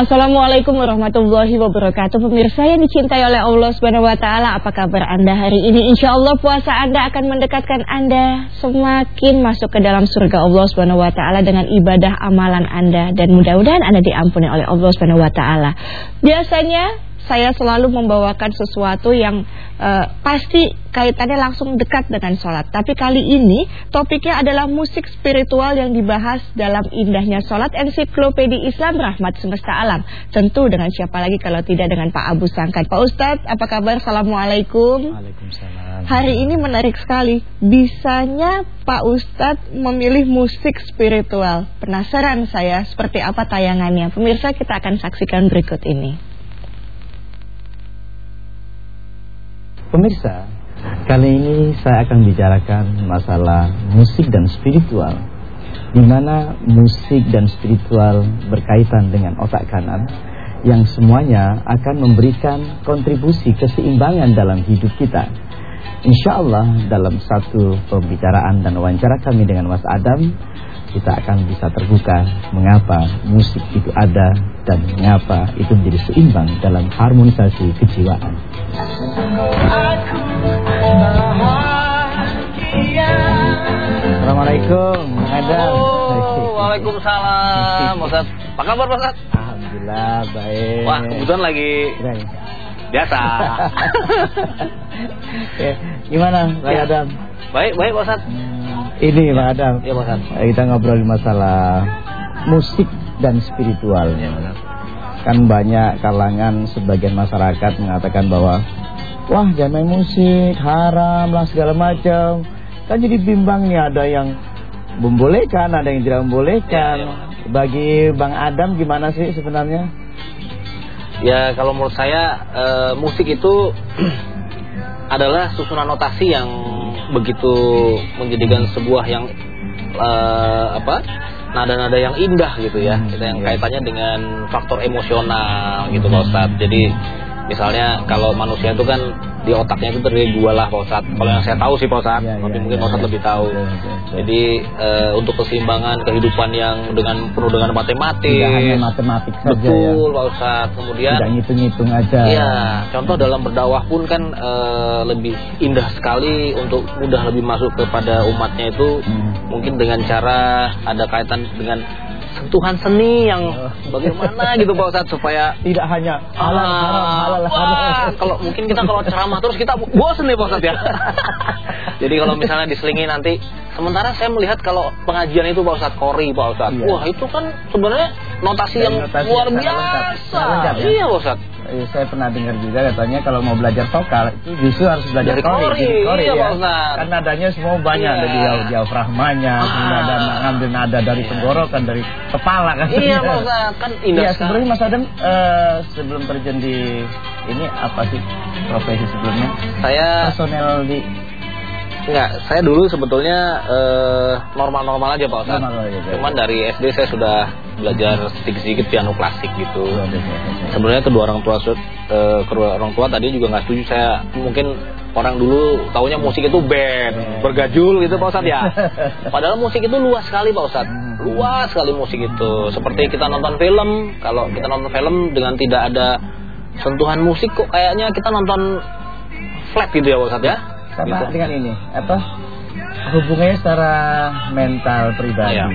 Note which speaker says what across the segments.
Speaker 1: Assalamualaikum warahmatullahi wabarakatuh Pemirsa yang dicintai oleh Allah Subhanahu wa taala, apa kabar Anda hari ini? Insya Allah puasa Anda akan mendekatkan Anda semakin masuk ke dalam surga Allah Subhanahu taala dengan ibadah amalan Anda dan mudah-mudahan Anda diampuni oleh Allah Subhanahu taala. Biasanya saya selalu membawakan sesuatu yang uh, pasti kaitannya langsung dekat dengan sholat. Tapi kali ini topiknya adalah musik spiritual yang dibahas dalam indahnya sholat ensiklopedi Islam Rahmat Semesta Alam. Tentu dengan siapa lagi kalau tidak dengan Pak Abu Sangkat. Pak Ustadz, apa kabar? Assalamualaikum.
Speaker 2: Waalaikumsalam.
Speaker 1: Hari ini menarik sekali. Bisanya Pak Ustadz memilih musik spiritual. Penasaran saya seperti apa tayangannya. Pemirsa kita akan saksikan berikut ini.
Speaker 2: Pemirsa, kali ini saya akan bicarakan masalah musik dan spiritual di mana musik dan spiritual berkaitan dengan otak kanan yang semuanya akan memberikan kontribusi keseimbangan dalam hidup kita. Insya Allah dalam satu pembicaraan dan wawancara kami dengan Mas Adam kita akan bisa terbuka mengapa musik itu ada dan mengapa itu menjadi seimbang dalam harmonisasi kejiwaan. Assalamualaikum,
Speaker 3: ada. Oh, Waalaikumsalam, Ustaz. Apa kabar, Ustaz?
Speaker 2: Alhamdulillah baik.
Speaker 3: Wah, kebetulan lagi biasa.
Speaker 2: ya, gimana, Pak ya. Adam?
Speaker 3: Baik, baik, Ustaz.
Speaker 2: Hmm, ini, Pak Adam.
Speaker 3: Iya, Ustaz.
Speaker 2: Kita ngobrol masalah musik dan spiritual. Ya, Kan banyak kalangan sebagian masyarakat mengatakan bahwa wah jangan main musik, haram lah segala macam. Kan jadi bimbang nih ada yang membolehkan, ada yang tidak membolehkan. Ya, ya. Bagi Bang Adam gimana sih sebenarnya?
Speaker 3: Ya kalau menurut saya e, musik itu adalah susunan notasi yang begitu menjadikan sebuah yang e, apa nada-nada yang indah gitu ya, hmm, yang iya. kaitannya dengan faktor emosional gitu Pak Ustadz. Jadi misalnya kalau manusia itu kan di otaknya itu terdiri dua lah Pak Ustadz kalau yang saya tahu sih Pak Ustadz ya, tapi ya, mungkin ya, Pak Ustadz ya. lebih tahu ya, ya, ya. jadi uh, untuk keseimbangan kehidupan yang dengan penuh dengan matematik
Speaker 2: tidak hanya matematik saja
Speaker 3: betul
Speaker 2: ya.
Speaker 3: Pak Ustadz kemudian
Speaker 2: tidak ngitung-ngitung aja
Speaker 3: ya contoh dalam berdakwah pun kan uh, lebih indah sekali untuk mudah lebih masuk kepada umatnya itu hmm. mungkin dengan cara ada kaitan dengan sentuhan seni yang bagaimana gitu Pak Ustadz supaya
Speaker 2: tidak hanya halal ah, haram halal haram.
Speaker 3: Kalau mungkin kita kalau ceramah terus kita bosan nih Pak Ustadz ya. Jadi kalau misalnya diselingi nanti sementara saya melihat kalau pengajian itu Pak Ustadz Kori Pak Ustadz. Iya. Wah, itu kan sebenarnya notasi yang notasi luar biasa. Lengkap, ya? Iya Ustadz.
Speaker 2: Eh, saya pernah dengar juga katanya kalau mau belajar vokal itu justru harus belajar
Speaker 3: Dari kori, kori, kori iya, ya.
Speaker 2: Karena nadanya semua banyak iya. dari diafragmanya, ah. nada ngambil nada dari iya. tenggorokan, dari kepala kan.
Speaker 3: Iya Pak Ustaz, kan indah
Speaker 2: ya, sebenarnya Mas Adam uh, sebelum terjun di ini apa sih profesi sebelumnya?
Speaker 3: Saya
Speaker 2: personel di
Speaker 3: Enggak, saya dulu sebetulnya eh, normal-normal uh, aja Pak Ustaz. Normal aja, Cuman dari SD saya sudah belajar sedikit-sedikit piano klasik gitu. Oh, Sebenarnya kedua orang tua uh, kedua orang tua tadi juga nggak setuju saya mungkin orang dulu taunya musik itu band, iya. bergajul gitu Pak Ustaz ya. Padahal musik itu luas sekali Pak Ustaz. Hmm. Luas sekali musik itu. Seperti kita nonton film, kalau kita nonton film dengan tidak ada sentuhan musik kok kayaknya kita nonton flat gitu ya Pak Ustaz ya
Speaker 2: sama gitu. dengan ini apa hubungannya secara mental pribadi ya.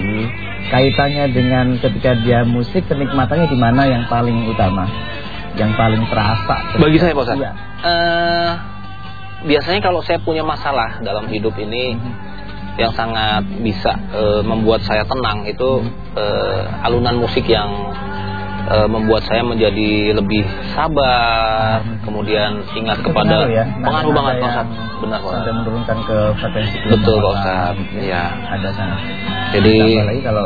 Speaker 2: kaitannya dengan ketika dia musik kenikmatannya di mana yang paling utama yang paling terasa
Speaker 3: bagi saya Pak ya. uh, biasanya kalau saya punya masalah dalam hidup ini -hmm. yang sangat bisa uh, membuat saya tenang itu uh, alunan musik yang e, membuat saya menjadi lebih sabar, hmm. kemudian ingat Itu kepada ya? pengaruh banget Pak Ustaz.
Speaker 2: Benar Pak Ustaz. menurunkan ke frekuensi
Speaker 3: Betul Pak Ustaz. Iya.
Speaker 2: Ada sana.
Speaker 3: Jadi
Speaker 2: apalagi kalau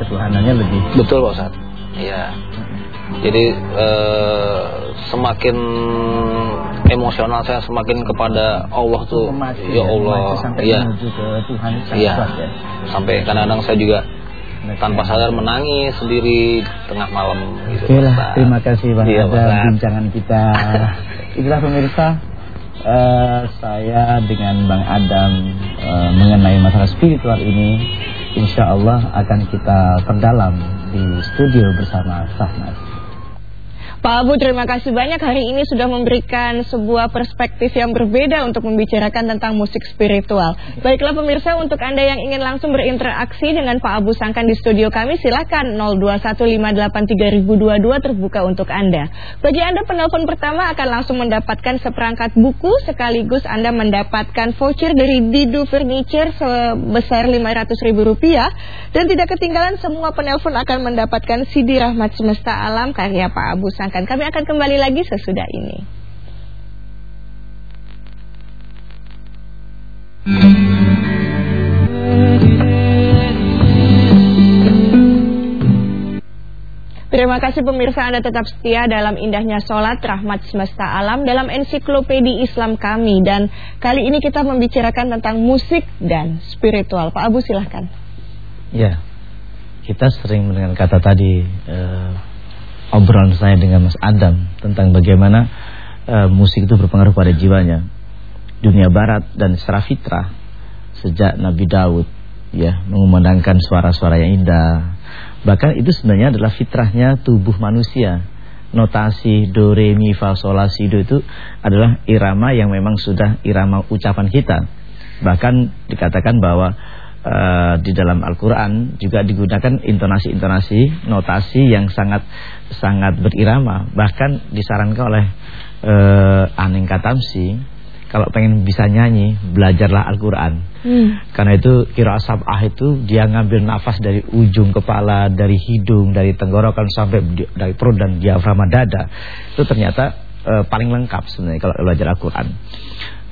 Speaker 2: ketuhanannya lebih
Speaker 3: Betul Pak Ustaz. Iya. Jadi e, semakin emosional saya semakin kepada Allah tuh. ya Allah.
Speaker 2: Iya. ke Tuhan
Speaker 3: iya. ya. Sampai kadang-kadang saya juga tanpa sadar menangis sendiri tengah malam
Speaker 2: gitu. Oke lah, terima kasih Bang iya, ada bincangan kita. Itulah pemirsa uh, saya dengan Bang Adam uh, mengenai masalah spiritual ini insya Allah akan kita perdalam di studio bersama Sahnas.
Speaker 1: Pak Abu terima kasih banyak hari ini sudah memberikan sebuah perspektif yang berbeda untuk membicarakan tentang musik spiritual. Baiklah pemirsa untuk Anda yang ingin langsung berinteraksi dengan Pak Abu Sangkan di studio kami silakan 02158322 terbuka untuk Anda. Bagi Anda penelpon pertama akan langsung mendapatkan seperangkat buku sekaligus Anda mendapatkan voucher dari Didu Furniture sebesar Rp500.000 dan tidak ketinggalan semua penelpon akan mendapatkan CD Rahmat Semesta Alam karya Pak Abu Sangkan menyenangkan. Kami akan kembali lagi sesudah ini. Terima kasih pemirsa Anda tetap setia dalam indahnya sholat rahmat semesta alam dalam ensiklopedi Islam kami dan kali ini kita membicarakan tentang musik dan spiritual. Pak Abu silahkan.
Speaker 2: Ya, kita sering mendengar kata tadi uh, obrolan saya dengan Mas Adam tentang bagaimana uh, musik itu berpengaruh pada jiwanya. Dunia barat dan secara fitrah sejak Nabi Daud ya mengumandangkan suara-suara yang indah. Bahkan itu sebenarnya adalah fitrahnya tubuh manusia. Notasi do re mi fa sol la si do itu adalah irama yang memang sudah irama ucapan kita. Bahkan dikatakan bahwa uh, di dalam Al-Quran juga digunakan intonasi-intonasi, notasi yang sangat sangat berirama. Bahkan disarankan oleh uh, Aning Katamsi, kalau pengen bisa nyanyi, belajarlah Al-Quran. Hmm. Karena itu kira ah itu dia ngambil nafas dari ujung kepala, dari hidung, dari tenggorokan sampai dari perut dan diafragma dada. Itu ternyata uh, paling lengkap sebenarnya kalau belajar Al-Quran.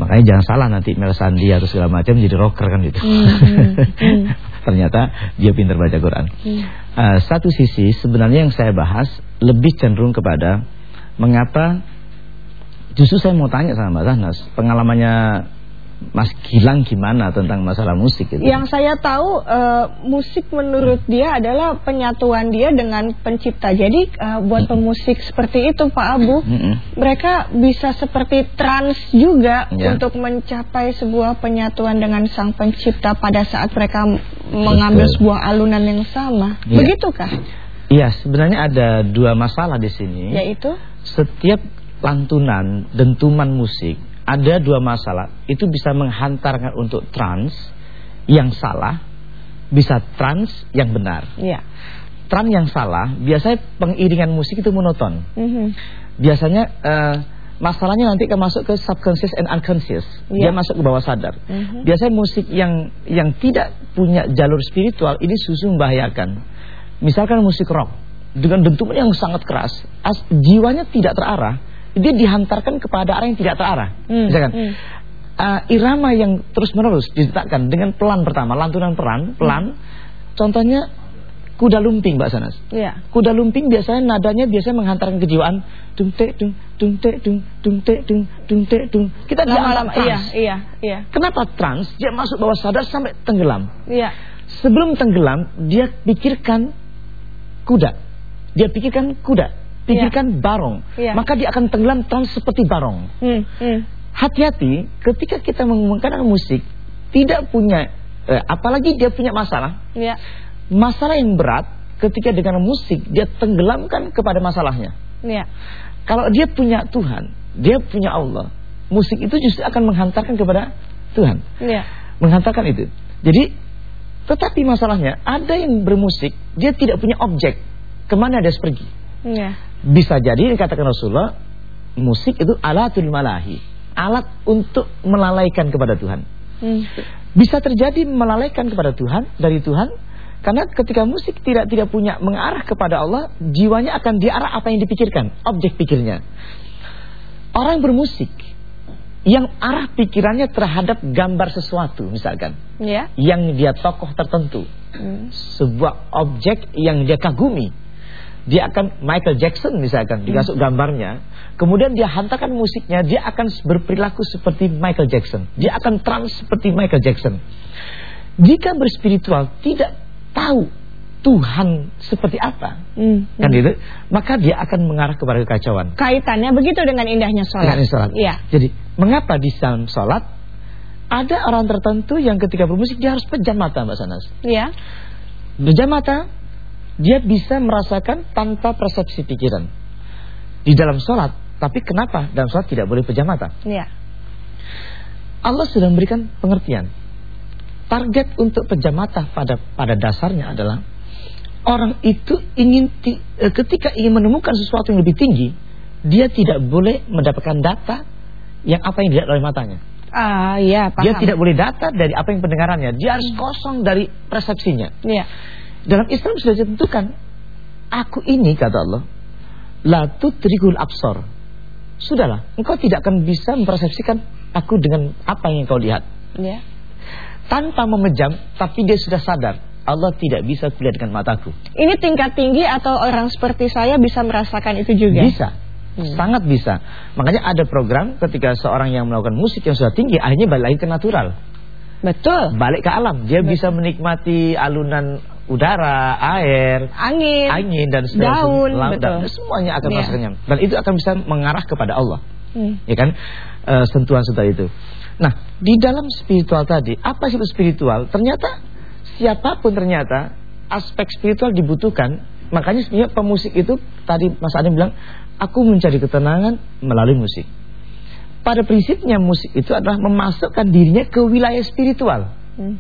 Speaker 2: Makanya jangan salah nanti Mel Sandi atau segala macam jadi rocker kan gitu. Hmm, hmm, hmm. Ternyata dia pintar baca Quran. Uh, satu sisi sebenarnya yang saya bahas lebih cenderung kepada mengapa justru saya mau tanya sama Mbak Zahnas pengalamannya Mas Gilang gimana tentang masalah musik itu?
Speaker 1: Yang saya tahu uh, musik menurut hmm. dia adalah penyatuan dia dengan pencipta. Jadi uh, buat hmm. pemusik seperti itu Pak Abu, hmm. mereka bisa seperti trans juga ya. untuk mencapai sebuah penyatuan dengan sang pencipta pada saat mereka mengambil Betul. sebuah alunan yang sama. Ya. Begitukah?
Speaker 2: Iya, sebenarnya ada dua masalah di sini.
Speaker 1: Yaitu
Speaker 2: setiap lantunan dentuman musik ada dua masalah. Itu bisa menghantarkan untuk trans yang salah, bisa trans yang benar.
Speaker 1: Ya.
Speaker 2: Trans yang salah, biasanya pengiringan musik itu monoton. Mm -hmm. Biasanya uh, masalahnya nanti akan masuk ke subconscious and unconscious. Ya. Dia masuk ke bawah sadar. Mm -hmm. Biasanya musik yang yang tidak punya jalur spiritual ini susu membahayakan. Misalkan musik rock dengan dentuman yang sangat keras, as, jiwanya tidak terarah dia dihantarkan kepada arah yang tidak terarah. Hmm. Misalkan hmm. Uh, irama yang terus-menerus diletakkan dengan pelan pertama, lantunan pelan, pelan. Hmm. Contohnya kuda lumping Mbak Sanas.
Speaker 1: Ya.
Speaker 2: Kuda lumping biasanya nadanya biasanya menghantarkan kejiwaan dung te dung dung te dung dung te dung dung te dung. Kita lama-lama
Speaker 1: iya iya iya.
Speaker 2: Kenapa trans? Dia masuk bawah sadar sampai tenggelam.
Speaker 1: Iya.
Speaker 2: Sebelum tenggelam dia pikirkan kuda. Dia pikirkan kuda pikirkan ya. barong, ya. maka dia akan tenggelam trans seperti barong. Hmm, hmm. Hati-hati ketika kita mengumumkan musik tidak punya, eh, apalagi dia punya masalah, ya. masalah yang berat ketika dengan musik dia tenggelamkan kepada masalahnya.
Speaker 1: Ya.
Speaker 2: Kalau dia punya Tuhan, dia punya Allah, musik itu justru akan menghantarkan kepada Tuhan,
Speaker 1: ya.
Speaker 2: menghantarkan itu. Jadi, tetapi masalahnya ada yang bermusik dia tidak punya objek ke mana dia harus pergi.
Speaker 1: Ya.
Speaker 2: Bisa jadi dikatakan Rasulullah musik itu alatul malahi, alat untuk melalaikan kepada Tuhan. Hmm. Bisa terjadi melalaikan kepada Tuhan dari Tuhan karena ketika musik tidak tidak punya mengarah kepada Allah, jiwanya akan diarah apa yang dipikirkan, objek pikirnya. Orang bermusik yang arah pikirannya terhadap gambar sesuatu misalkan,
Speaker 1: ya.
Speaker 2: yang dia tokoh tertentu, hmm. sebuah objek yang dia kagumi, dia akan Michael Jackson misalkan hmm. gambarnya kemudian dia hantarkan musiknya dia akan berperilaku seperti Michael Jackson dia akan trans seperti Michael Jackson jika berspiritual tidak tahu Tuhan seperti apa hmm. kan gitu maka dia akan mengarah kepada kekacauan
Speaker 1: kaitannya begitu dengan indahnya sholat,
Speaker 2: dengan sholat.
Speaker 1: Ya.
Speaker 2: jadi mengapa di dalam sholat ada orang tertentu yang ketika bermusik dia harus pejam mata Mbak Sanas
Speaker 1: Iya
Speaker 2: pejam mata Dia bisa merasakan tanpa persepsi pikiran. Di dalam sholat, tapi kenapa dalam sholat tidak boleh pejam mata?
Speaker 1: Iya.
Speaker 2: Allah sudah memberikan pengertian. Target untuk pejam mata pada pada dasarnya adalah orang itu ingin eh, ketika ingin menemukan sesuatu yang lebih tinggi, dia tidak boleh mendapatkan data yang apa yang dilihat oleh matanya.
Speaker 1: Ah, iya, paham.
Speaker 2: Dia tidak boleh data dari apa yang pendengarannya. Dia harus kosong dari persepsinya.
Speaker 1: Iya.
Speaker 2: Dalam Islam sudah ditentukan. Aku ini kata Allah, la tudrikul absor. Sudahlah, engkau tidak akan bisa mempersepsikan aku dengan apa yang kau lihat.
Speaker 1: Iya.
Speaker 2: Tanpa memejam, tapi dia sudah sadar. Allah tidak bisa kulihat dengan mataku.
Speaker 1: Ini tingkat tinggi atau orang seperti saya bisa merasakan itu juga?
Speaker 2: Bisa. Hmm. Sangat bisa. Makanya ada program ketika seorang yang melakukan musik yang sudah tinggi akhirnya balik lagi ke natural.
Speaker 1: Betul.
Speaker 2: Balik ke alam. Dia Betul. bisa menikmati alunan udara, air,
Speaker 1: angin,
Speaker 2: angin dan
Speaker 1: daun,
Speaker 2: laut, dan semuanya akan yeah. merasakannya. Dan itu akan bisa mengarah kepada Allah. Hmm. Ya kan? E, sentuhan-sentuhan itu. Nah, di dalam spiritual tadi, apa sih spiritual? Ternyata siapa pun ternyata aspek spiritual dibutuhkan. Makanya sebenarnya pemusik itu tadi Mas Adi bilang Aku mencari ketenangan melalui musik. Pada prinsipnya musik itu adalah memasukkan dirinya ke wilayah spiritual. Hmm.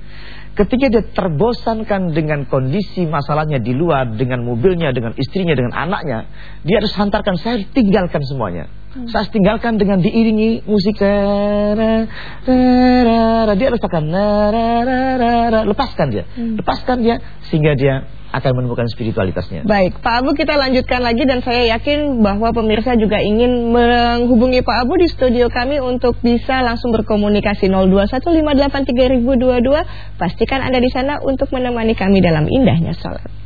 Speaker 2: Ketika dia terbosankan dengan kondisi masalahnya di luar, dengan mobilnya, dengan istrinya, dengan anaknya, dia harus hantarkan, saya tinggalkan semuanya. Hmm. Saya tinggalkan dengan diiringi musik. Dia harus akan lepaskan dia, hmm. lepaskan dia sehingga dia akan menemukan spiritualitasnya.
Speaker 1: Baik, Pak Abu kita lanjutkan lagi dan saya yakin bahwa pemirsa juga ingin menghubungi Pak Abu di studio kami untuk bisa langsung berkomunikasi 02158322. Pastikan Anda di sana untuk menemani kami dalam indahnya salat.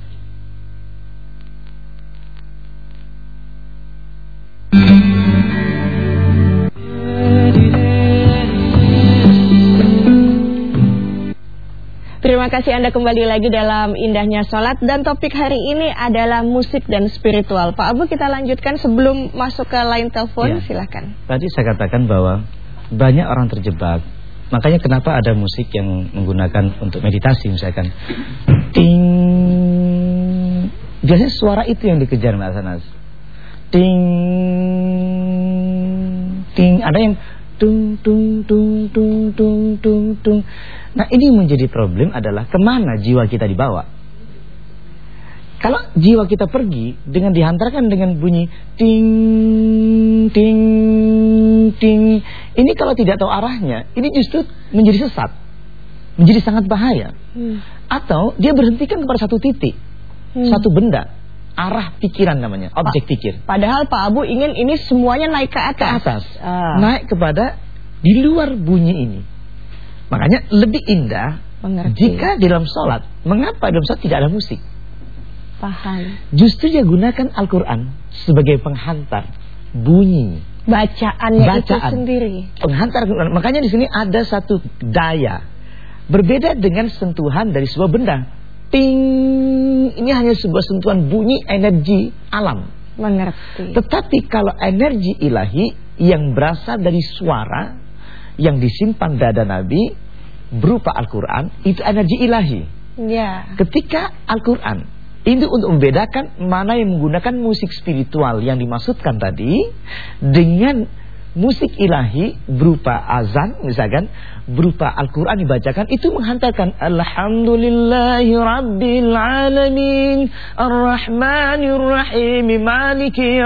Speaker 1: Terima kasih Anda kembali lagi dalam indahnya sholat. Dan topik hari ini adalah musik dan spiritual. Pak Abu kita lanjutkan sebelum masuk ke line telepon. Ya. Silahkan
Speaker 2: Tadi saya katakan bahwa banyak orang terjebak. Makanya kenapa ada musik yang menggunakan untuk meditasi misalkan? Ting. Biasanya suara itu yang dikejar Mbak Sanas. Ting. Ting. Ada yang tung tung tung tung tung tung tung. Nah ini menjadi problem adalah ke mana jiwa kita dibawa. Kalau jiwa kita pergi dengan dihantarkan dengan bunyi ting ting ting, ini kalau tidak tahu arahnya, ini justru menjadi sesat, menjadi sangat bahaya. Hmm. Atau dia berhentikan kepada satu titik, hmm. satu benda, arah pikiran namanya, objek pikir.
Speaker 1: Padahal Pak Abu ingin ini semuanya naik ke atas.
Speaker 2: Ke atas. Ah. Naik kepada di luar bunyi ini. Makanya lebih indah Mengerti. jika di dalam sholat. Mengapa dalam sholat tidak ada musik?
Speaker 1: Paham.
Speaker 2: Justru dia gunakan Al-Quran sebagai penghantar bunyi.
Speaker 1: Bacaannya Bacaan. itu sendiri.
Speaker 2: Penghantar Makanya di sini ada satu daya. Berbeda dengan sentuhan dari sebuah benda ting ini hanya sebuah sentuhan bunyi energi alam.
Speaker 1: Mengerti.
Speaker 2: Tetapi kalau energi ilahi yang berasal dari suara yang disimpan dada Nabi berupa Al-Qur'an itu energi ilahi.
Speaker 1: Ya.
Speaker 2: Ketika Al-Qur'an itu untuk membedakan mana yang menggunakan musik spiritual yang dimaksudkan tadi dengan musik ilahi berupa azan misalkan berupa Al-Qur'an dibacakan itu menghantarkan alhamdulillahi rabbil alamin arrahmanir rahim maliki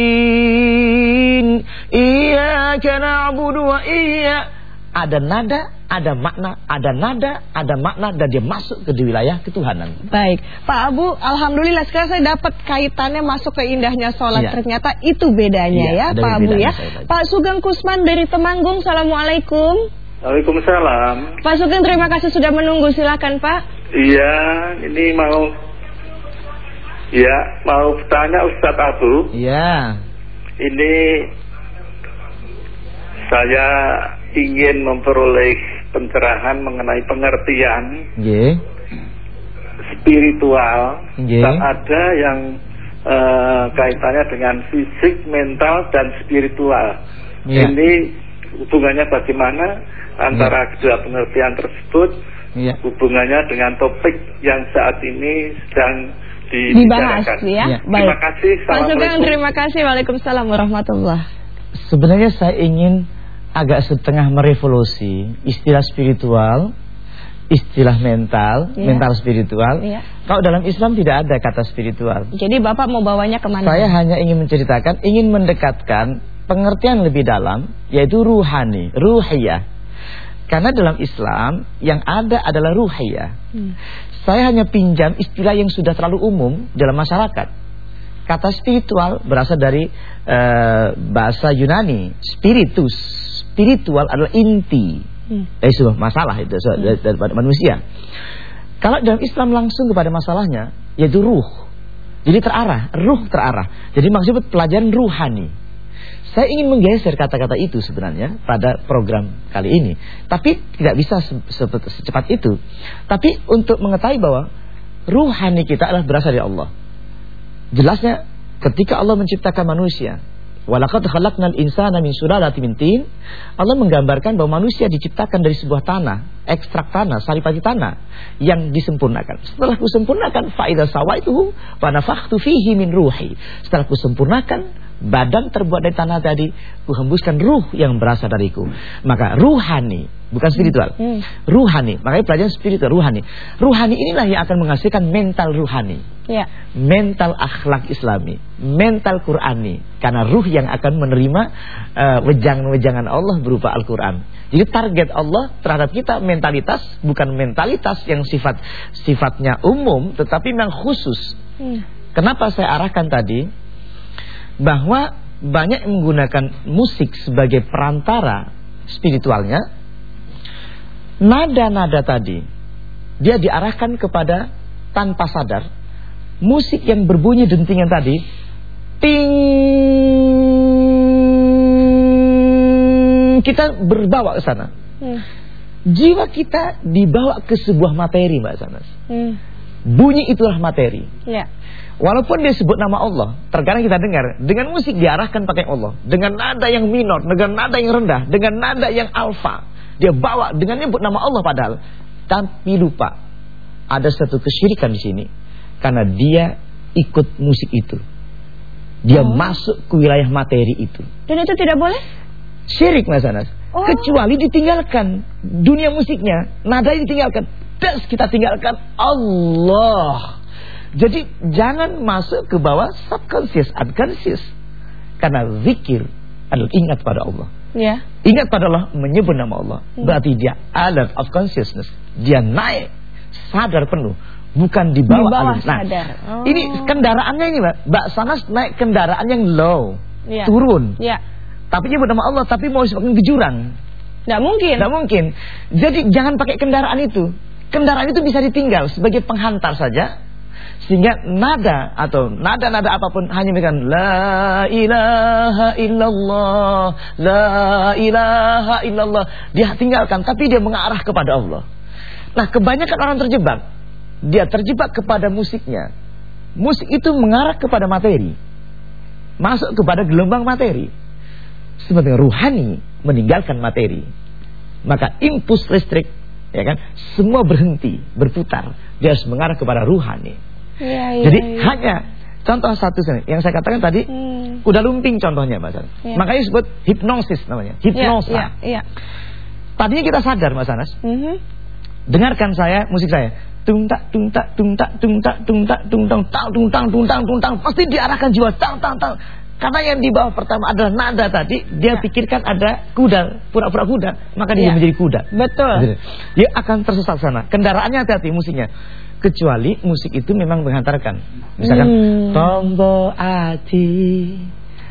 Speaker 2: yaumiddin iyyaka na'budu wa iyya ada nada, ada makna, ada nada, ada makna dan dia masuk ke di wilayah ketuhanan.
Speaker 1: Baik, Pak Abu, alhamdulillah sekarang saya dapat kaitannya masuk ke indahnya sholat. Ya. Ternyata itu bedanya ya, ya Pak Abu ya. Pak Sugeng Kusman dari Temanggung, assalamualaikum.
Speaker 4: Waalaikumsalam.
Speaker 1: Pak Sugeng, terima kasih sudah menunggu. Silakan Pak.
Speaker 4: Iya, ini mau, ya mau tanya Ustadz Abu.
Speaker 2: Iya.
Speaker 4: Ini saya ingin memperoleh pencerahan mengenai pengertian
Speaker 2: yeah.
Speaker 4: spiritual
Speaker 2: yeah.
Speaker 4: dan ada yang uh, kaitannya dengan fisik, mental dan spiritual. Yeah. Ini hubungannya bagaimana antara yeah. kedua pengertian tersebut ya. hubungannya dengan topik yang saat ini sedang
Speaker 1: dibahas ya. ya.
Speaker 4: Baik. Terima kasih.
Speaker 1: Pak Sugeng, terima kasih. Waalaikumsalam warahmatullah.
Speaker 2: Sebenarnya saya ingin agak setengah merevolusi istilah spiritual, istilah mental, ya. mental spiritual. Ya. Kalau dalam Islam tidak ada kata spiritual.
Speaker 1: Jadi Bapak mau bawanya ke mana?
Speaker 2: Saya hanya ingin menceritakan, ingin mendekatkan pengertian lebih dalam, yaitu ruhani, ruhiyah. Karena dalam Islam yang ada adalah ruhiyah. Hmm. Saya hanya pinjam istilah yang sudah terlalu umum dalam masyarakat. Kata spiritual berasal dari uh, bahasa Yunani, spiritus. Spiritual adalah inti hmm. dari sebuah masalah itu hmm. daripada manusia. Kalau dalam Islam langsung kepada masalahnya yaitu ruh. Jadi terarah, ruh terarah. Jadi maksudnya pelajaran ruhani. Saya ingin menggeser kata-kata itu sebenarnya pada program kali ini. Tapi tidak bisa se se secepat itu. Tapi untuk mengetahui bahwa ruhani kita adalah berasal dari Allah. Jelasnya ketika Allah menciptakan manusia, Walaqad khalaqnal insana min sulalatin min tin. Allah menggambarkan bahwa manusia diciptakan dari sebuah tanah, ekstrak tanah, saripati tanah yang disempurnakan. Setelah kusempurnakan fa idza sawaituhu wa nafakhtu fihi min ruhi. Setelah kusempurnakan badan terbuat dari tanah tadi, kuhembuskan ruh yang berasal dariku. Maka ruhani, bukan spiritual. Hmm. Ruhani, makanya pelajaran spiritual ruhani. Ruhani inilah yang akan menghasilkan mental ruhani. Ya. Mental akhlak Islami, mental Qurani karena ruh yang akan menerima uh, wejangan-wejangan Allah berupa Al-Qur'an. Jadi target Allah terhadap kita mentalitas bukan mentalitas yang sifat sifatnya umum tetapi memang khusus. Hmm. Kenapa saya arahkan tadi bahwa banyak yang menggunakan musik sebagai perantara spiritualnya nada-nada tadi dia diarahkan kepada tanpa sadar musik yang berbunyi dentingan tadi ting kita berbawa ke sana hmm. jiwa kita dibawa ke sebuah materi mbak Sanas hmm. bunyi itulah materi ya. Walaupun dia sebut nama Allah, terkadang kita dengar dengan musik diarahkan pakai Allah, dengan nada yang minor, dengan nada yang rendah, dengan nada yang alfa, dia bawa dengan nyebut nama Allah padahal, tapi lupa ada satu kesyirikan di sini karena dia ikut musik itu. Dia oh. masuk ke wilayah materi itu.
Speaker 1: Dan itu tidak boleh?
Speaker 2: Syirik Mas Anas. Oh. Kecuali ditinggalkan dunia musiknya, nada ditinggalkan. Dan kita tinggalkan Allah. Jadi jangan masuk ke bawah subconscious, unconscious. Karena zikir adalah ingat pada Allah. Ya. Ingat pada Allah, menyebut nama Allah. Hmm. Berarti dia alert of consciousness. Dia naik sadar penuh, bukan di bawah, di bawah Nah, sadar. Oh. ini kendaraannya ini, Mbak. Mbak Sanas naik kendaraan yang low, ya. turun. Ya. Tapi nyebut nama Allah, tapi mau sebagai ke jurang.
Speaker 1: Tidak mungkin.
Speaker 2: Tidak mungkin. Jadi jangan pakai kendaraan itu. Kendaraan itu bisa ditinggal sebagai penghantar saja sehingga nada atau nada-nada apa pun hanya memberikan la ilaha illallah, la ilaha illallah. Dia tinggalkan tapi dia mengarah kepada Allah. Nah, kebanyakan orang terjebak. Dia terjebak kepada musiknya. Musik itu mengarah kepada materi. Masuk kepada gelombang materi. Sebenarnya ruhani meninggalkan materi. Maka impuls listrik ya kan semua berhenti berputar dia harus mengarah kepada ruhani Ya, ya, Jadi ya. hanya contoh satu sini yang saya katakan tadi hmm. kuda lumping contohnya Mas Anas. Ya. Makanya disebut hipnosis namanya, hipnosa. Ya, ya, ya. Tadinya kita sadar Mas Anas. Mm -hmm. Dengarkan saya musik saya. Tung tak tung tak tung tak tung tak tung tak tung tang tang tung tang tung tang tung tang pasti diarahkan jiwa tang tang tang karena yang di bawah pertama adalah nada tadi, dia ya. pikirkan ada kuda, pura-pura kuda, maka dia ya. menjadi kuda.
Speaker 1: Betul.
Speaker 2: Dia akan tersesat sana. Kendaraannya hati-hati musiknya kecuali musik itu memang menghantarkan. Misalkan hmm. tombol hati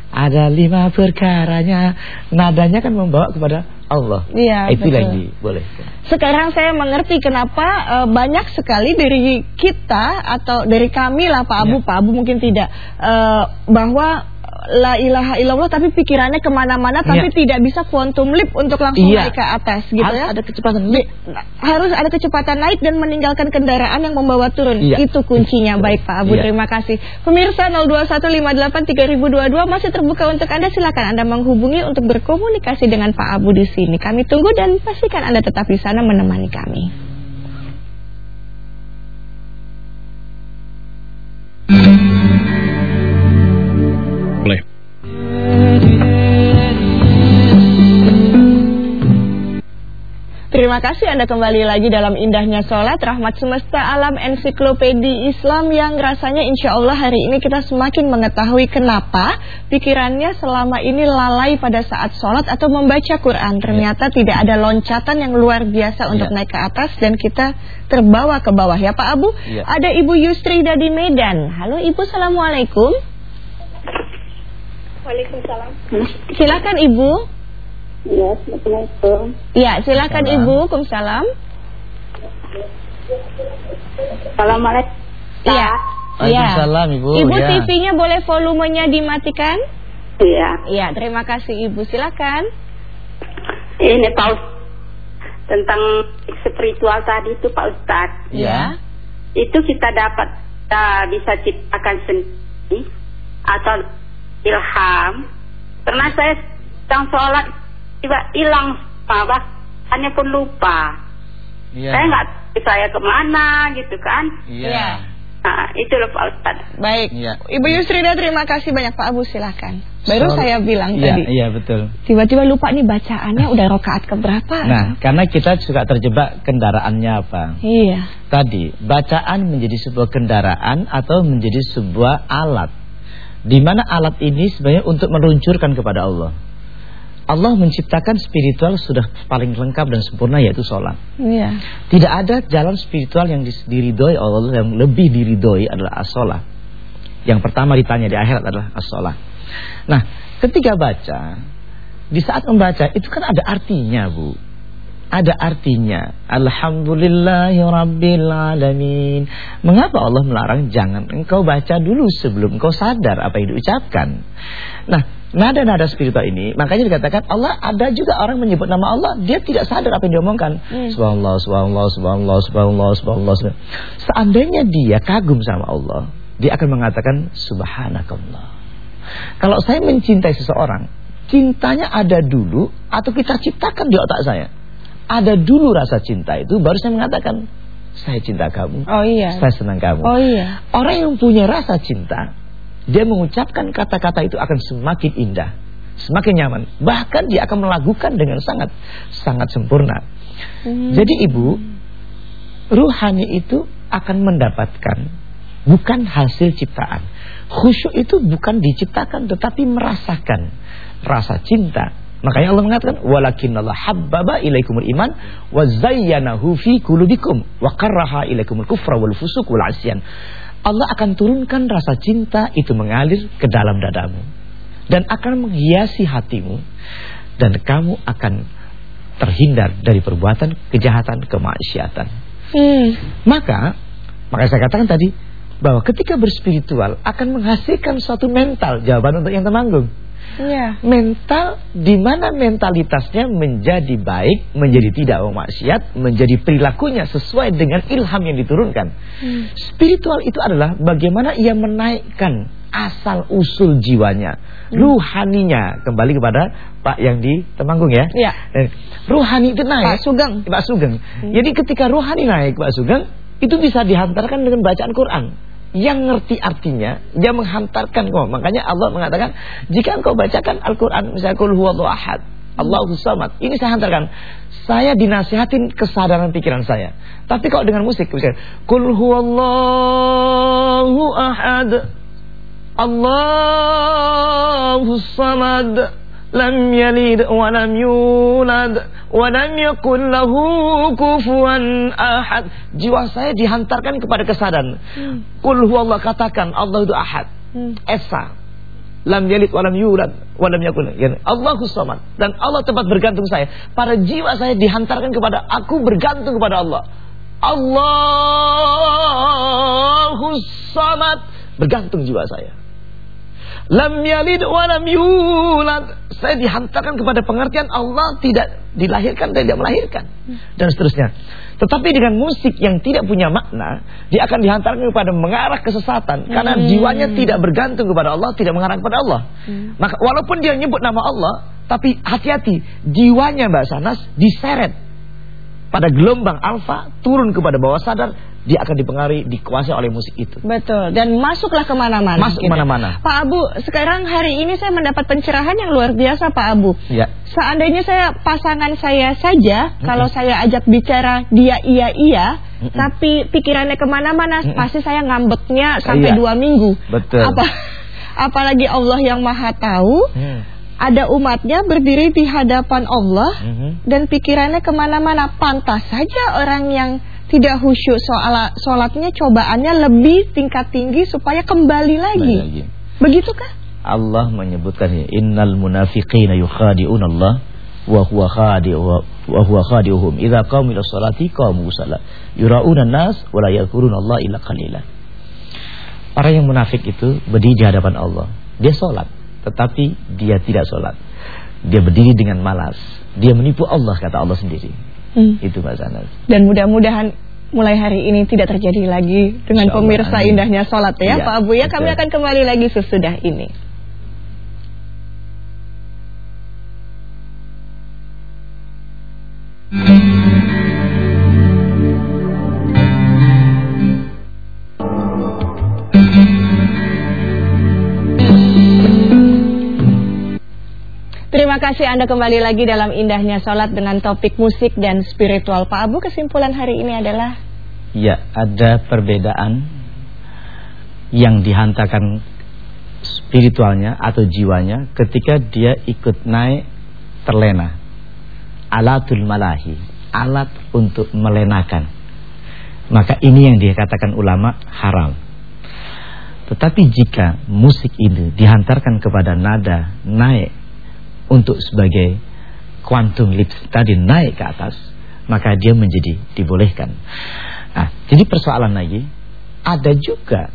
Speaker 2: ada lima perkaranya, nadanya kan membawa kepada Allah.
Speaker 1: Iya,
Speaker 2: itu lagi boleh.
Speaker 1: Sekarang saya mengerti kenapa uh, banyak sekali dari kita atau dari kami lah Pak Abu, ya. Pak Abu mungkin tidak uh, bahwa la ilaha illallah tapi pikirannya ke mana-mana tapi ya. tidak bisa quantum leap untuk langsung ya. naik ke atas gitu harus
Speaker 2: ya. ada kecepatan naik.
Speaker 1: Harus ada kecepatan naik dan meninggalkan kendaraan yang membawa turun. Ya. Itu kuncinya. Baik Pak Abu, ya. terima kasih. Pemirsa 02158322 masih terbuka untuk Anda. Silakan Anda menghubungi untuk berkomunikasi dengan Pak Abu di sini. Kami tunggu dan pastikan Anda tetap di sana menemani kami. Terima kasih Anda kembali lagi dalam indahnya sholat Rahmat semesta alam ensiklopedi Islam Yang rasanya insya Allah hari ini kita semakin mengetahui kenapa Pikirannya selama ini lalai pada saat sholat atau membaca Quran. Ternyata ya. tidak ada loncatan yang luar biasa untuk ya. naik ke atas Dan kita terbawa ke bawah. Ya Pak Abu? Ya. Ada Ibu Yustri dari Medan. Halo Ibu. Assalamualaikum.
Speaker 5: Waalaikumsalam.
Speaker 1: Silakan Ibu
Speaker 5: Iya, Assalamualaikum.
Speaker 1: Iya, silakan Salam. Ibu. Waalaikumsalam.
Speaker 5: Assalamualaikum.
Speaker 1: Iya.
Speaker 2: Waalaikumsalam Ibu.
Speaker 1: Ibu ya. TV-nya boleh volumenya dimatikan?
Speaker 5: Iya.
Speaker 1: Iya, terima kasih Ibu. Silakan.
Speaker 5: Ini Pak Ustaz. Tentang spiritual tadi itu Pak Ustaz.
Speaker 1: Iya.
Speaker 5: Itu kita dapat kita bisa ciptakan sendiri atau ilham. Pernah saya sedang sholat tiba hilang apa hanya pun lupa yeah. saya nggak saya ke mana gitu kan
Speaker 1: iya yeah.
Speaker 5: Nah, itu loh Pak Ustad.
Speaker 1: Baik. Ya. Ibu Yusrida terima kasih banyak Pak Abu silahkan. Baru so, saya bilang
Speaker 2: iya,
Speaker 1: tadi.
Speaker 2: Iya betul.
Speaker 1: Tiba-tiba lupa nih bacaannya udah rokaat keberapa.
Speaker 2: Nah, karena kita suka terjebak kendaraannya apa.
Speaker 1: Iya.
Speaker 2: Tadi bacaan menjadi sebuah kendaraan atau menjadi sebuah alat. Di mana alat ini sebenarnya untuk meluncurkan kepada Allah. Allah menciptakan spiritual sudah paling lengkap dan sempurna yaitu sholat.
Speaker 1: Iya.
Speaker 2: Tidak ada jalan spiritual yang diridhoi Allah yang lebih diridhoi adalah as-sholat. Yang pertama ditanya di akhirat adalah as-sholat. Nah, ketika baca, di saat membaca itu kan ada artinya, Bu. Ada artinya. Alhamdulillahirrabbilalamin. Mengapa Allah melarang jangan engkau baca dulu sebelum engkau sadar apa yang diucapkan? Nah, Nada-nada spiritual ini Makanya dikatakan Allah ada juga orang menyebut nama Allah Dia tidak sadar apa yang diomongkan. Hmm. Subhanallah, subhanallah, subhanallah, subhanallah, subhanallah, subhanallah. Seandainya dia kagum sama Allah Dia akan mengatakan Subhanakallah. Kalau saya mencintai seseorang Cintanya ada dulu Atau kita ciptakan di otak saya? Ada dulu rasa cinta itu Baru saya mengatakan Saya cinta kamu
Speaker 1: Oh iya.
Speaker 2: Saya senang kamu.
Speaker 1: Oh iya.
Speaker 2: Orang yang punya rasa cinta dia mengucapkan kata-kata itu akan semakin indah, semakin nyaman. Bahkan dia akan melakukan dengan sangat sangat sempurna. Hmm. Jadi ibu, ruhani itu akan mendapatkan bukan hasil ciptaan. Khusyuk itu bukan diciptakan tetapi merasakan rasa cinta. Makanya Allah mengatakan walakinallah habbaba ilaikumul iman wa zayyanahu fi qulubikum wa karraha ilaikumul kufra wal fusuq wal asyan. Allah akan turunkan rasa cinta itu mengalir ke dalam dadamu dan akan menghiasi hatimu dan kamu akan terhindar dari perbuatan kejahatan kemaksiatan.
Speaker 1: Hmm.
Speaker 2: Maka, maka saya katakan tadi bahwa ketika berspiritual akan menghasilkan suatu mental jawaban untuk yang temanggung.
Speaker 1: Ya.
Speaker 2: Mental di mana mentalitasnya menjadi baik, menjadi tidak maksiat, menjadi perilakunya sesuai dengan ilham yang diturunkan. Hmm. Spiritual itu adalah bagaimana ia menaikkan asal usul jiwanya, hmm. ruhaninya kembali kepada Pak yang di Temanggung ya.
Speaker 1: ya.
Speaker 2: Ruhani itu naik.
Speaker 1: Pak Sugeng.
Speaker 2: Pak Sugeng. Hmm. Jadi ketika ruhani naik Pak Sugeng itu bisa dihantarkan dengan bacaan Quran yang ngerti artinya dia menghantarkan kau. Makanya Allah mengatakan jika engkau bacakan Al-Qur'an misalnya kul huwallahu ahad Allahu samad ini saya hantarkan. Saya dinasihatin kesadaran pikiran saya. Tapi kalau dengan musik misalnya kul huwallahu ahad Allahu samad lam yalid wa lam yulad wa lam yakul lahu kufuwan ahad. Jiwa saya dihantarkan kepada kesadaran. Hmm. Huwallah katakan Allah itu ahad. Hmm. Esa. Lam yalid wa lam yulad wa lam yakul. Yani Allahu samad. Dan Allah tempat bergantung saya. Para jiwa saya dihantarkan kepada aku bergantung kepada Allah. Allahu samad. Bergantung jiwa saya. Lam yalid wa lam yulad. Saya dihantarkan kepada pengertian Allah tidak dilahirkan dan tidak melahirkan. Dan seterusnya. Tetapi dengan musik yang tidak punya makna, dia akan dihantarkan kepada mengarah kesesatan karena hmm. jiwanya tidak bergantung kepada Allah, tidak mengarah kepada Allah. Hmm. Maka walaupun dia nyebut nama Allah, tapi hati-hati, jiwanya Mbak Sanas diseret pada gelombang alfa turun kepada bawah sadar
Speaker 6: dia akan dipengaruhi, dikuasai oleh musik itu.
Speaker 1: Betul. Dan masuklah ke mana-mana.
Speaker 6: Masuk gitu. ke mana-mana.
Speaker 1: Pak Abu, sekarang hari ini saya mendapat pencerahan yang luar biasa, Pak Abu.
Speaker 6: Ya.
Speaker 1: Seandainya saya pasangan saya saja, -hmm. kalau saya ajak bicara dia iya iya, -hmm. tapi pikirannya ke mana-mana, -hmm. pasti saya ngambeknya sampai iya. dua minggu.
Speaker 6: Betul.
Speaker 1: Apa? Apalagi Allah yang Maha Tahu. Mm ada umatnya berdiri di hadapan Allah mm -hmm. dan pikirannya ke mana-mana. Pantas saja orang yang tidak khusyuk soal sholatnya cobaannya lebih tingkat tinggi supaya kembali lagi. lagi. Begitukah?
Speaker 6: Allah menyebutkan innal munafiqina yukhadi'un Allah wa huwa khadi'u wa huwa khadi'uhum idza qamu ila sholati qamu salat yura'una nas wa la yadhkuruna Allah illa qalilan. Orang yang munafik itu berdiri di hadapan Allah. Dia sholat, tetapi dia tidak sholat. Dia berdiri dengan malas. Dia menipu Allah kata Allah sendiri. Hmm. Itu Mbak Sanas.
Speaker 1: Dan mudah-mudahan mulai hari ini tidak terjadi lagi dengan pemirsa indahnya sholat ya, ya Pak Abu ya. Kami akan kembali lagi sesudah ini. Kasih Anda kembali lagi dalam indahnya sholat dengan topik musik dan spiritual. Pak Abu, kesimpulan hari ini adalah?
Speaker 2: Ya, ada perbedaan yang dihantarkan spiritualnya atau jiwanya ketika dia ikut naik terlena. Alatul malahi, alat untuk melenakan. Maka ini yang dikatakan ulama haram. Tetapi jika musik ini dihantarkan kepada nada naik untuk sebagai quantum leap tadi naik ke atas, maka dia menjadi dibolehkan. Nah, jadi persoalan lagi, ada juga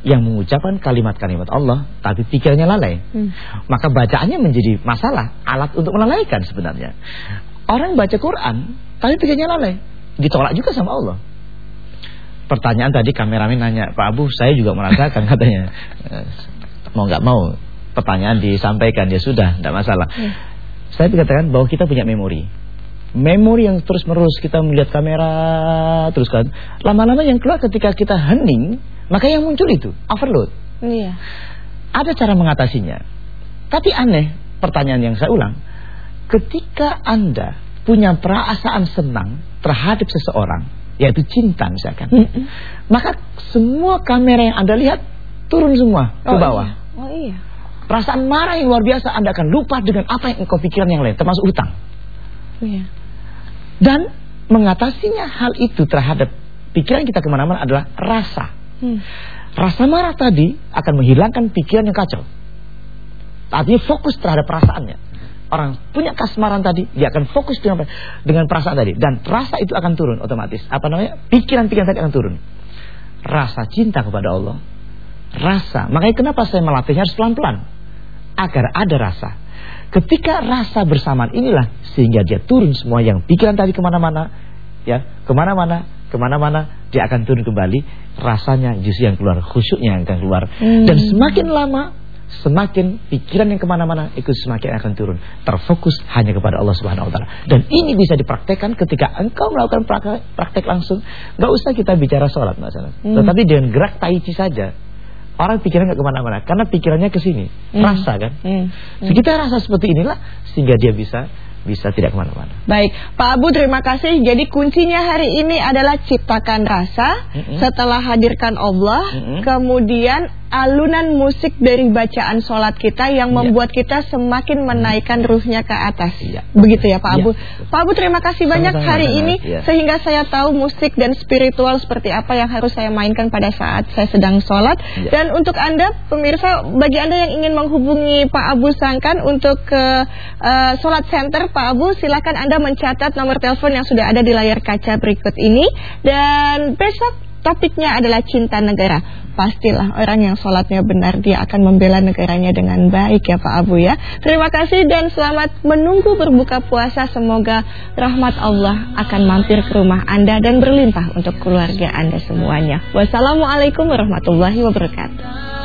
Speaker 2: yang mengucapkan kalimat-kalimat Allah tapi pikirannya lalai. Hmm. Maka bacaannya menjadi masalah, alat untuk melalaikan sebenarnya. Orang baca Quran tapi pikirannya lalai, ditolak juga sama Allah. Pertanyaan tadi kameramen nanya, Pak Abu, saya juga merasakan katanya. Eh, mau nggak mau pertanyaan disampaikan ya sudah, tidak masalah. Ya. Saya katakan bahwa kita punya memori. Memori yang terus menerus kita melihat kamera terus kan. Lama-lama yang keluar ketika kita hening, maka yang muncul itu overload.
Speaker 1: Iya.
Speaker 2: Ada cara mengatasinya. Tapi aneh, pertanyaan yang saya ulang. Ketika Anda punya perasaan senang terhadap seseorang, yaitu cinta misalkan. Mm -mm. Maka semua kamera yang Anda lihat turun semua ke
Speaker 1: oh,
Speaker 2: bawah.
Speaker 1: Iya. Oh iya.
Speaker 2: Perasaan marah yang luar biasa Anda akan lupa dengan apa yang engkau pikirkan yang lain Termasuk utang
Speaker 1: iya.
Speaker 2: Dan mengatasinya hal itu terhadap pikiran kita ke mana-mana adalah rasa. Hmm. Rasa marah tadi akan menghilangkan pikiran yang kacau. Artinya fokus terhadap perasaannya. Orang punya kasmaran tadi Dia akan fokus dengan, dengan perasaan tadi. Dan rasa itu akan turun otomatis. Apa namanya? Pikiran-pikiran tadi akan turun. Rasa cinta kepada Allah. Rasa. Makanya kenapa saya melatihnya harus pelan-pelan agar ada rasa. Ketika rasa bersamaan inilah sehingga dia turun semua yang pikiran tadi ke mana-mana, ya ke mana-mana, ke mana-mana dia akan turun kembali. Rasanya justru yang keluar, khusyuknya yang akan keluar. Hmm. Dan semakin lama, semakin pikiran yang ke mana-mana ikut semakin akan turun. Terfokus hanya kepada Allah Subhanahu Wa Taala. Dan ini bisa dipraktekkan ketika engkau melakukan praktek, praktek langsung. Gak usah kita bicara sholat, masalah. Hmm. Tetapi dengan gerak taiji saja Orang pikiran nggak ke mana-mana karena pikirannya ke sini, hmm. rasa kan. Hmm. Hmm. Sekitar rasa seperti inilah sehingga dia bisa bisa tidak ke mana-mana.
Speaker 1: Baik, Pak Abu terima kasih. Jadi kuncinya hari ini adalah ciptakan rasa. Mm -hmm. Setelah hadirkan Allah, mm -hmm. kemudian alunan musik dari bacaan sholat kita yang iya. membuat kita semakin menaikkan ruhnya ke atas. Ya. Begitu ya Pak Abu. Ya. Pak Abu terima kasih banyak Sama -sama hari ini ya. sehingga saya tahu musik dan spiritual seperti apa yang harus saya mainkan pada saat saya sedang sholat. Ya. Dan untuk Anda pemirsa, bagi Anda yang ingin menghubungi Pak Abu Sangkan untuk ke uh, sholat center Pak Abu, silakan Anda mencatat nomor telepon yang sudah ada di layar kaca berikut ini. Dan besok topiknya adalah cinta negara. Pastilah orang yang sholatnya benar dia akan membela negaranya dengan baik ya Pak Abu ya. Terima kasih dan selamat menunggu berbuka puasa. Semoga rahmat Allah akan mampir ke rumah Anda dan berlimpah untuk keluarga Anda semuanya. Wassalamualaikum warahmatullahi wabarakatuh.